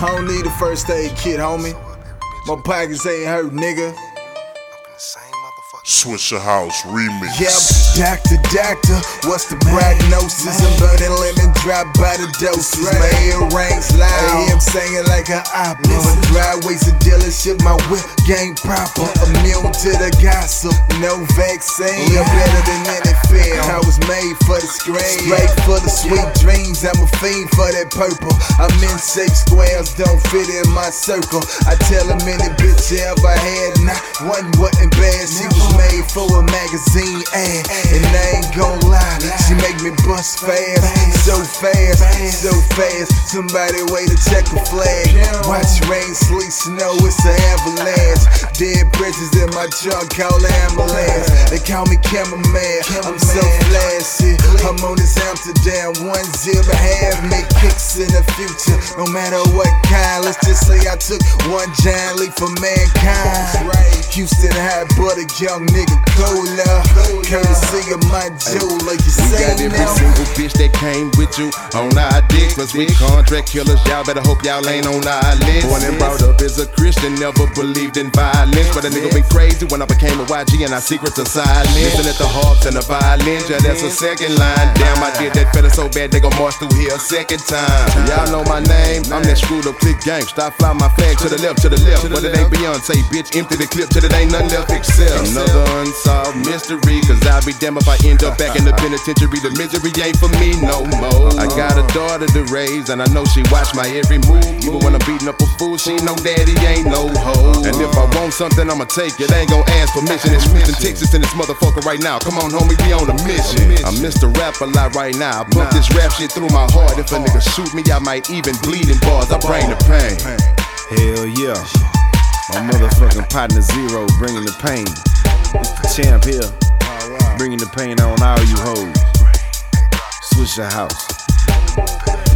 I don't need a first aid kit, homie. My pockets ain't hurt, nigga. Swishahouse remix. Yep, doctor, doctor, what's the prognosis? I'm burning lemon drop by the doses. My earrings loud, I am singing like an opera. My driveway's a dealership, my whip game proper. Immune to the gossip, no vaccine. I'm better than any film. I was made for the screen, straight for the sweet dreams. I'm a fiend for that purple. I'm in shape squares, don't fit in my circle. I tell them any bitch ever had, not one wasn't bad. She was made for a magazine ad. And I ain't gon' lie, me bust fast. So fast, so fast. Somebody wait to check a flag. Watch rain, sleet, snow, it's an avalanche. Dead bridges in my trunk, call ambulance. They call me cameraman, I'm so flashy. I'm on this Amsterdam, one zero half, make kicks in the future. No matter what kind, let's just say I took one giant leap for mankind. Houston high butter, young nigga cola. Courtesy of my jeweler, you We say got every now. single bitch that came with you on our dick. Cause we contract killers, y'all better hope y'all ain't on our list. Born and brought up as a Christian, never believed in violence. But a nigga went crazy when I became a YG and our secrets are silent. Listen at the harps and the violins, yeah, that's a second line. Damn, I did that better so bad they gon' march through here a second time. Y'all know my name, I'm that screwed up click gang. Stop fly my flag to the left, to the left. But it ain't Beyonce, bitch, empty the clip till it ain't nothing left except another unsolved mystery. Cause I'll be damned if I end up back in the penitentiary. The misery ain't for me no more. I got a daughter to raise, and I know she watch my every move. Even when I'm beating up a fool, she know daddy ain't no hoe. And if I want something, I'ma take it. Ain't gon' ask permission. It's Houston, Texas, in this motherfucker right now. Come on, homie, we on a mission. I miss the rap a lot right now. I pump this rap shit through my heart. If a nigga shoot me, I might even bleed in bars. I bring the pain. Hell yeah. My motherfucking partner Z-Ro bringing the pain. Champ here. Bringing the pain on all you hoes. Swishahouse.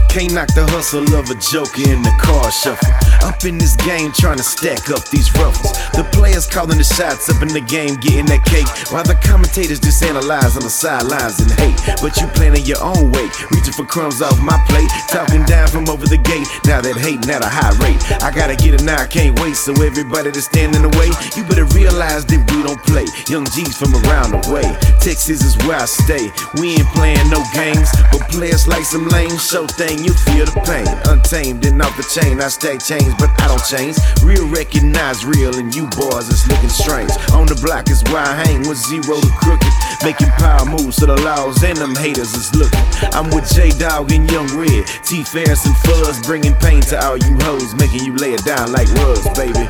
Can't knock the hustle of a joker in the car shuffle. Up in this game trying to stack up these ruffles. The players calling the shots up in the game, getting that cake. While the commentators just analyze on the sidelines and hate. But you planning your own way, reaching for crumbs off my plate. Talking down from over the gate. Now that hating at a high rate. I gotta get it now, I can't wait. So everybody that's standing in the way, you better realize that we don't play. Young G's from around the way. Texas is where I stay. We ain't playing no games, but players like some lame show thing. You feel the pain, untamed and off the chain. I stack chains, but I don't change. Real recognize real, and you boys is looking strange. On the block is where I hang with Z-Ro to crooked, making power moves to the laws and them haters is looking. I'm with J Dog and Young Red, T Ferris and Fuzz, bringing pain to all you hoes, making you lay it down like rugs, baby.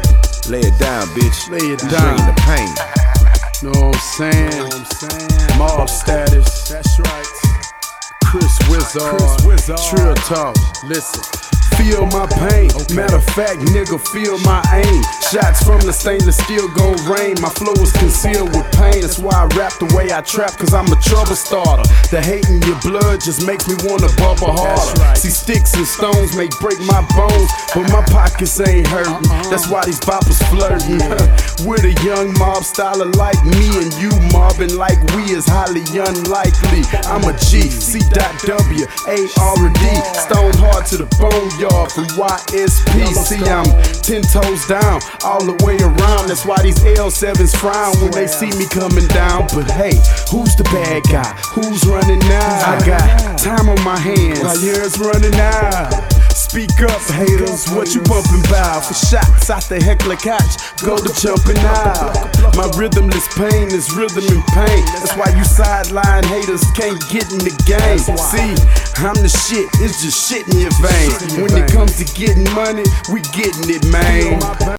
Lay it down, bitch. Lay it down. Bringing the pain. Know what I'm saying? Mob status. That's right. Chris Wizard. Chris Wizard. Trill talk. Listen. Feel my pain. Matter of fact, nigga, feel my aim. Shots from the stainless steel gon' rain. My flow is concealed with pain. That's why I rap the way I trap, cause I'm a trouble starter. The hate in your blood just makes me wanna bubble harder. See, sticks and stones may break my bones, but my pockets ain't hurting. Uh-huh. That's why these boppers flirting. With a young mob styler like me and you mobbing like we is highly unlikely. I'm a G, C dot W, A R D, stone hard to the bone yard from I'm ten toes down, all the way around. That's why these L7s frown when they see me coming down. But hey, who's the bad guy? Who's running now? I got time on my hands. My years running out. Speak up, haters. What you bumping by? For shots out the heckler couch, go to jumping out. My rhythmless pain is rhythm and pain. That's why you sideline haters can't get in the game. See, I'm the shit, it's just shit in your veins. When it comes to getting money, we getting it, man.